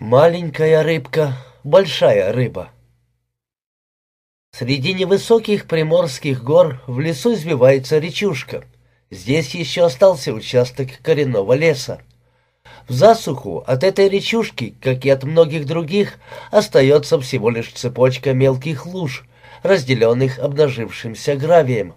Маленькая рыбка, большая рыба. Среди невысоких приморских гор в лесу извивается речушка. Здесь еще остался участок коренного леса. В засуху от этой речушки, как и от многих других, остается всего лишь цепочка мелких луж, разделенных обнажившимся гравием.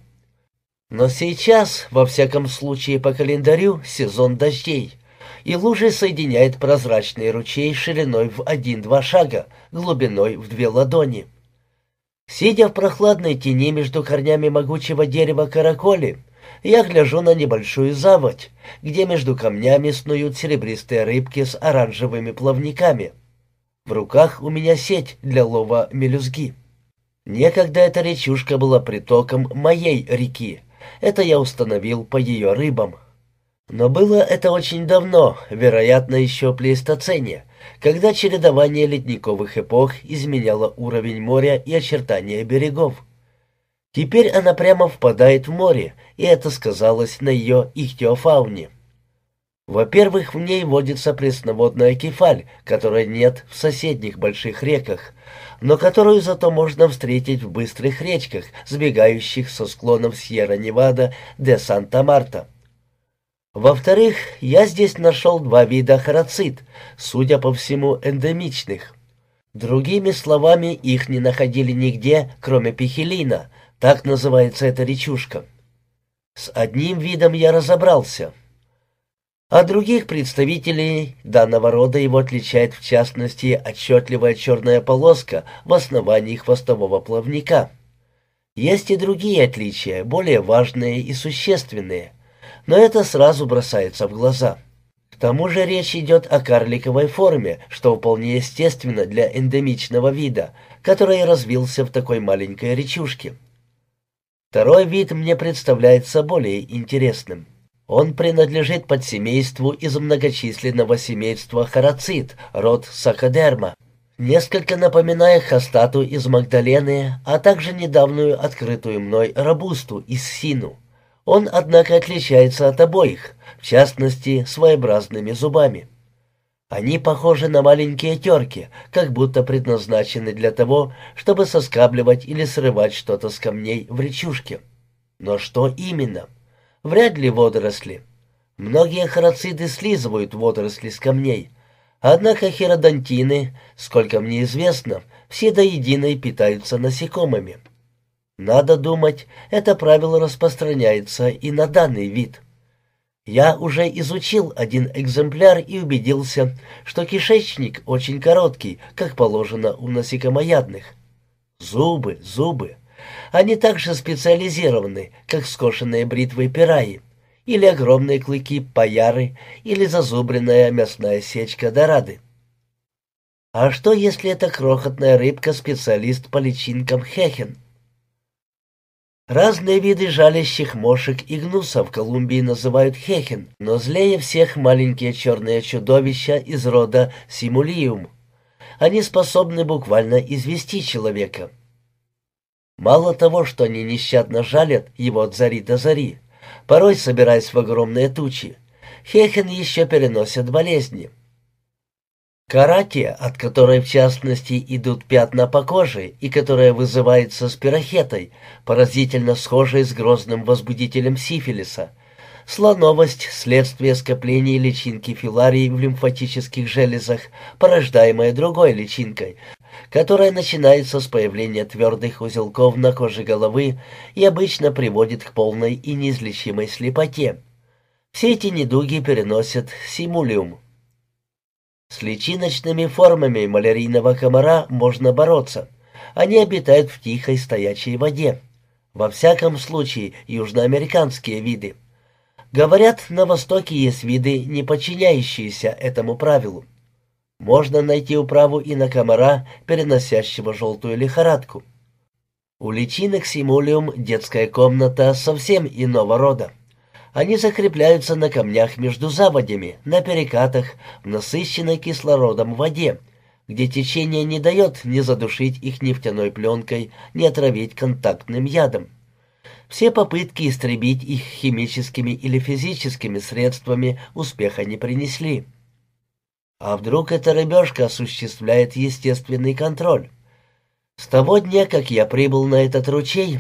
Но сейчас, во всяком случае по календарю, сезон дождей — и лужи соединяет прозрачный ручей шириной в один-два шага, глубиной в две ладони. Сидя в прохладной тени между корнями могучего дерева караколи, я гляжу на небольшую заводь, где между камнями снуют серебристые рыбки с оранжевыми плавниками. В руках у меня сеть для лова мелюзги. Некогда эта речушка была притоком моей реки. Это я установил по ее рыбам. Но было это очень давно, вероятно, еще плейстоцене, когда чередование ледниковых эпох изменяло уровень моря и очертания берегов. Теперь она прямо впадает в море, и это сказалось на ее ихтиофауне. Во-первых, в ней водится пресноводная кефаль, которой нет в соседних больших реках, но которую зато можно встретить в быстрых речках, сбегающих со склонов Сьерра-Невада де Санта-Марта. Во-вторых, я здесь нашел два вида харацит, судя по всему, эндемичных. Другими словами, их не находили нигде, кроме пихелина, так называется эта речушка. С одним видом я разобрался. А других представителей данного рода его отличает в частности отчетливая черная полоска в основании хвостового плавника. Есть и другие отличия, более важные и существенные – но это сразу бросается в глаза. К тому же речь идет о карликовой форме, что вполне естественно для эндемичного вида, который развился в такой маленькой речушке. Второй вид мне представляется более интересным. Он принадлежит подсемейству из многочисленного семейства харацит, род сакадерма, несколько напоминая хастату из Магдалены, а также недавнюю открытую мной рабусту из Сину. Он, однако, отличается от обоих, в частности, своеобразными зубами. Они похожи на маленькие терки, как будто предназначены для того, чтобы соскабливать или срывать что-то с камней в речушке. Но что именно? Вряд ли водоросли. Многие харациды слизывают водоросли с камней, однако хиродонтины, сколько мне известно, все до единой питаются насекомыми. Надо думать, это правило распространяется и на данный вид. Я уже изучил один экземпляр и убедился, что кишечник очень короткий, как положено у насекомоядных. Зубы, зубы. Они также специализированы, как скошенные бритвой пираи, или огромные клыки паяры, или зазубренная мясная сечка дорады. А что, если эта крохотная рыбка-специалист по личинкам хехен? Разные виды жалящих мошек и гнусов в Колумбии называют хехен, но злее всех маленькие черные чудовища из рода симулиум. Они способны буквально извести человека. Мало того, что они нещадно жалят его от зари до зари, порой собираясь в огромные тучи, хехен еще переносят болезни – Карате, от которой в частности идут пятна по коже и которая вызывается спирохетой, поразительно схожей с грозным возбудителем сифилиса. Слоновость – следствие скопления личинки филарии в лимфатических железах, порождаемая другой личинкой, которая начинается с появления твердых узелков на коже головы и обычно приводит к полной и неизлечимой слепоте. Все эти недуги переносят симулиум. С личиночными формами малярийного комара можно бороться. Они обитают в тихой стоячей воде. Во всяком случае, южноамериканские виды. Говорят, на Востоке есть виды, не подчиняющиеся этому правилу. Можно найти управу и на комара, переносящего желтую лихорадку. У личинок симулиум детская комната совсем иного рода. Они закрепляются на камнях между заводями, на перекатах, в насыщенной кислородом воде, где течение не дает ни задушить их нефтяной пленкой, ни отравить контактным ядом. Все попытки истребить их химическими или физическими средствами успеха не принесли. А вдруг эта рыбешка осуществляет естественный контроль? С того дня, как я прибыл на этот ручей,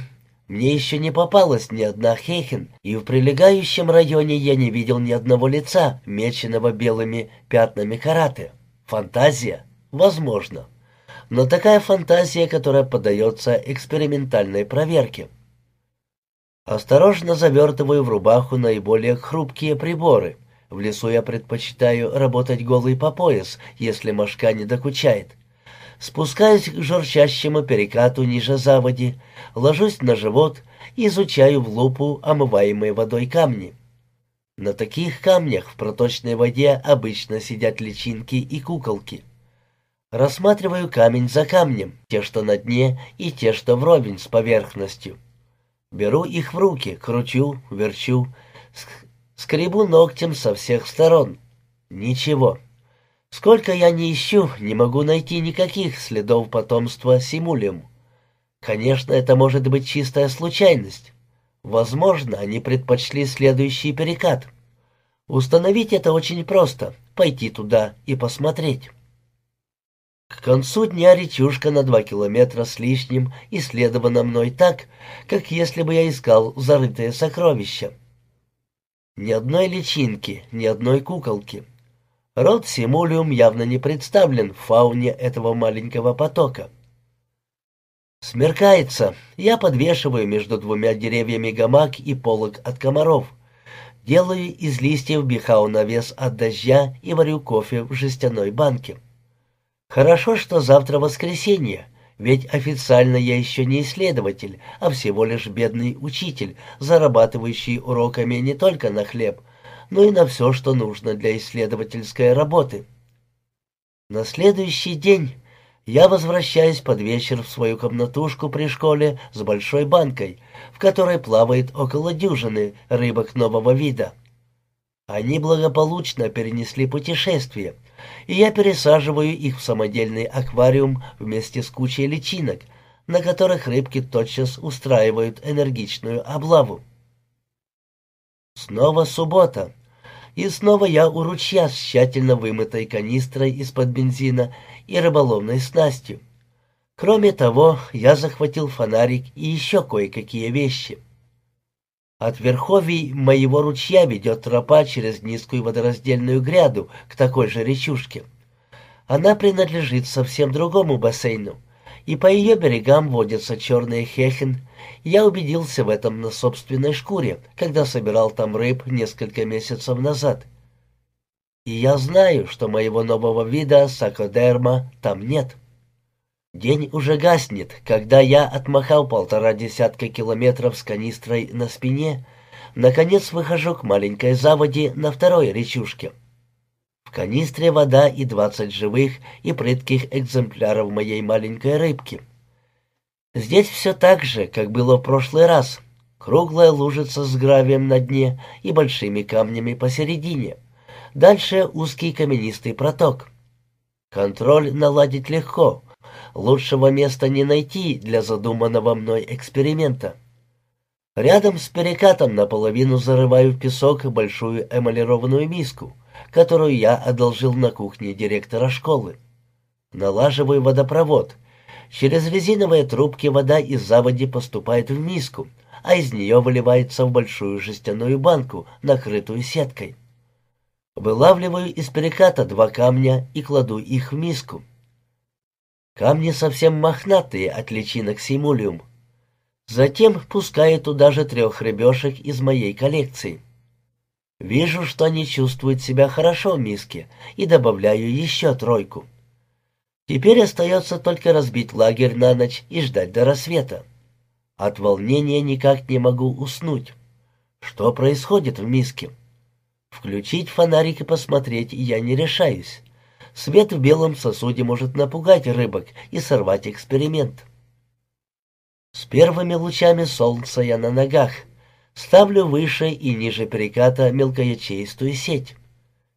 мне еще не попалась ни одна хехен, и в прилегающем районе я не видел ни одного лица, меченного белыми пятнами караты. Фантазия? Возможно. Но такая фантазия, которая поддается экспериментальной проверке. Осторожно завертываю в рубаху наиболее хрупкие приборы. В лесу я предпочитаю работать голый по пояс, если мошка не докучает. Спускаюсь к журчащему перекату ниже заводи, ложусь на живот и изучаю в лупу омываемые водой камни. На таких камнях в проточной воде обычно сидят личинки и куколки. Рассматриваю камень за камнем, те, что на дне, и те, что вровень с поверхностью. Беру их в руки, кручу, верчу, скребу ногтем со всех сторон. Ничего. Сколько я не ищу, не могу найти никаких следов потомства симулиум. Конечно, это может быть чистая случайность. Возможно, они предпочли следующий перекат. Установить это очень просто — пойти туда и посмотреть. К концу дня речушка на два километра с лишним исследована мной так, как если бы я искал зарытые сокровища. Ни одной личинки, ни одной куколки. Род Симулиум явно не представлен в фауне этого маленького потока. Смеркается. Я подвешиваю между двумя деревьями гамак и полог от комаров. Делаю из листьев бихау навес от дождя и варю кофе в жестяной банке. Хорошо, что завтра воскресенье, ведь официально я еще не исследователь, а всего лишь бедный учитель, зарабатывающий уроками не только на хлеб, но и на все, что нужно для исследовательской работы. На следующий день я возвращаюсь под вечер в свою комнатушку при школе с большой банкой, в которой плавает около дюжины рыбок нового вида. Они благополучно перенесли путешествие — и я пересаживаю их в самодельный аквариум вместе с кучей личинок, на которых рыбки тотчас устраивают энергичную облаву. Снова суббота. И снова я у ручья с тщательно вымытой канистрой из-под бензина и рыболовной снастью. Кроме того, я захватил фонарик и еще кое-какие вещи. От верховий моего ручья ведет тропа через низкую водораздельную гряду к такой же речушке. Она принадлежит совсем другому бассейну, и по ее берегам водятся черные хехен. Я убедился в этом на собственной шкуре, когда собирал там рыб несколько месяцев назад. И я знаю, что моего нового вида сакодерма там нет. День уже гаснет, когда я отмахал полтора десятка километров с канистрой на спине, наконец выхожу к маленькой заводе на второй речушке. В канистре вода и двадцать живых и прытких экземпляров моей маленькой рыбки. Здесь все так же, как было в прошлый раз. Круглая лужица с гравием на дне и большими камнями посередине. Дальше узкий каменистый проток. Контроль наладить легко — лучшего места не найти для задуманного мной эксперимента. Рядом с перекатом наполовину зарываю в песок большую эмалированную миску, которую я одолжил на кухне директора школы. Налаживаю водопровод. Через резиновые трубки вода из заводи поступает в миску, а из нее выливается в большую жестяную банку, накрытую сеткой. Вылавливаю из переката два камня и кладу их в миску. Камни совсем мохнатые от личинок симулиум. Затем пускаю туда же трех рыбешек из моей коллекции. Вижу, что они чувствуют себя хорошо в миске, и добавляю еще тройку. Теперь остается только разбить лагерь на ночь и ждать до рассвета. От волнения никак не могу уснуть. Что происходит в миске? Включить фонарик и посмотреть я не решаюсь. Свет в белом сосуде может напугать рыбок и сорвать эксперимент. С первыми лучами солнца я на ногах. Ставлю выше и ниже переката мелкоячеистую сеть.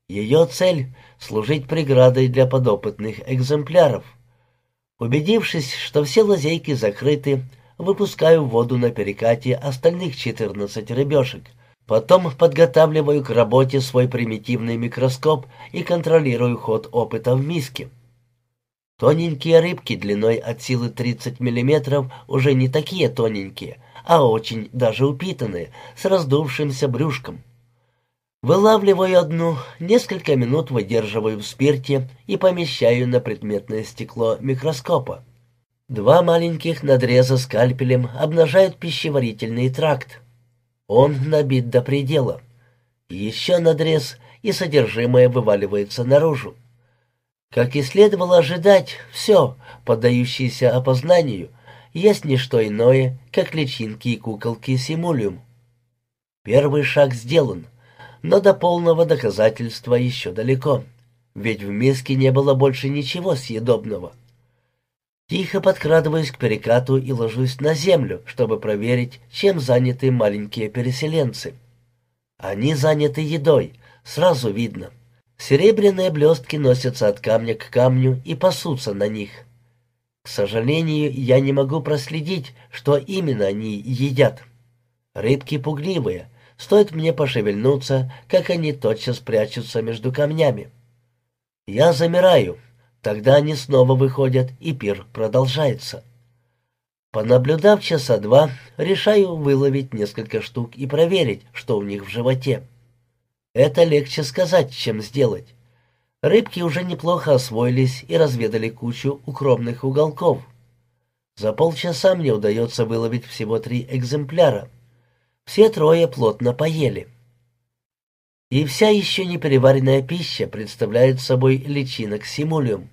Ее цель — служить преградой для подопытных экземпляров. Убедившись, что все лазейки закрыты, выпускаю воду на перекате остальных 14 рыбешек, Потом подготавливаю к работе свой примитивный микроскоп и контролирую ход опыта в миске. Тоненькие рыбки длиной от силы 30 мм уже не такие тоненькие, а очень даже упитанные, с раздувшимся брюшком. Вылавливаю одну, несколько минут выдерживаю в спирте и помещаю на предметное стекло микроскопа. Два маленьких надреза скальпелем обнажают пищеварительный тракт. Он набит до предела. Еще надрез, и содержимое вываливается наружу. Как и следовало ожидать, все, поддающееся опознанию, есть не что иное, как личинки и куколки симулиум. Первый шаг сделан, но до полного доказательства еще далеко, ведь в миске не было больше ничего съедобного. Тихо подкрадываюсь к перекату и ложусь на землю, чтобы проверить, чем заняты маленькие переселенцы. Они заняты едой, сразу видно. Серебряные блестки носятся от камня к камню и пасутся на них. К сожалению, я не могу проследить, что именно они едят. Рыбки пугливые. Стоит мне пошевельнуться, как они тотчас прячутся между камнями. Я замираю, Тогда они снова выходят, и пир продолжается. Понаблюдав часа два, решаю выловить несколько штук и проверить, что у них в животе. Это легче сказать, чем сделать. Рыбки уже неплохо освоились и разведали кучу укромных уголков. За полчаса мне удается выловить всего три экземпляра. Все трое плотно поели. И вся еще не переваренная пища представляет собой личинок симулиум.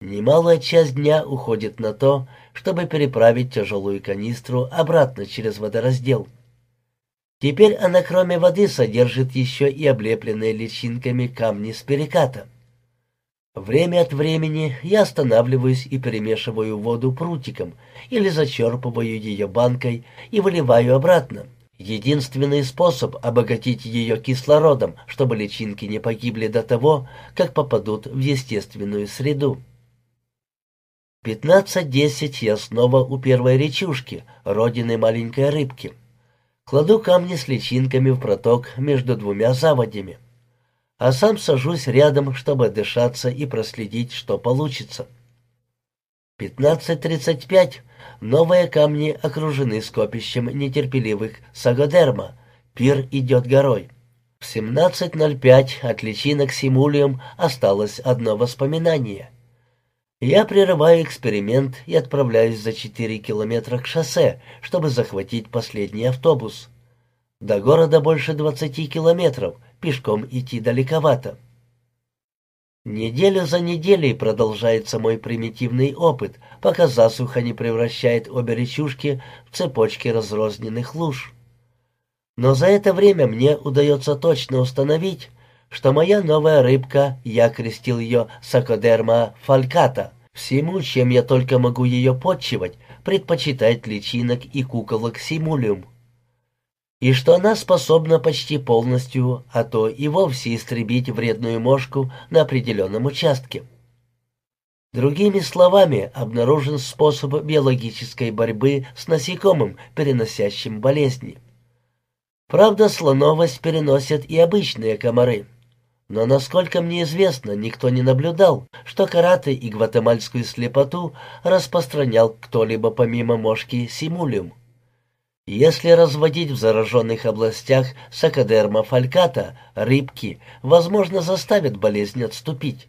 Немалая часть дня уходит на то, чтобы переправить тяжелую канистру обратно через водораздел. Теперь она кроме воды содержит еще и облепленные личинками камни с переката. Время от времени я останавливаюсь и перемешиваю воду прутиком или зачерпываю ее банкой и выливаю обратно. Единственный способ обогатить ее кислородом, чтобы личинки не погибли до того, как попадут в естественную среду. Пятнадцать-десять я снова у первой речушки, родины маленькой рыбки. Кладу камни с личинками в проток между двумя заводями. А сам сажусь рядом, чтобы дышаться и проследить, что получится. Пятнадцать тридцать пять. Новые камни окружены скопищем нетерпеливых сагодерма. Пир идет горой. В семнадцать ноль пять от личинок симулиум осталось одно воспоминание. Я прерываю эксперимент и отправляюсь за 4 километра к шоссе, чтобы захватить последний автобус. До города больше 20 километров, пешком идти далековато. Неделю за неделей продолжается мой примитивный опыт, пока засуха не превращает обе речушки в цепочки разрозненных луж. Но за это время мне удается точно установить, что моя новая рыбка, я крестил ее сакодерма фальката, всему, чем я только могу ее подчивать, предпочитает личинок и куколок симулиум. И что она способна почти полностью, а то и вовсе истребить вредную мошку на определенном участке. Другими словами, обнаружен способ биологической борьбы с насекомым, переносящим болезни. Правда, слоновость переносят и обычные комары. Но, насколько мне известно, никто не наблюдал, что карате и гватемальскую слепоту распространял кто-либо помимо мошки симулиум. Если разводить в зараженных областях сакадерма фальката, рыбки, возможно, заставят болезнь отступить.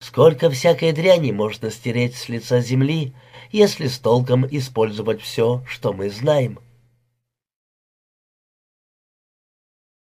Сколько всякой дряни можно стереть с лица земли, если с толком использовать все, что мы знаем.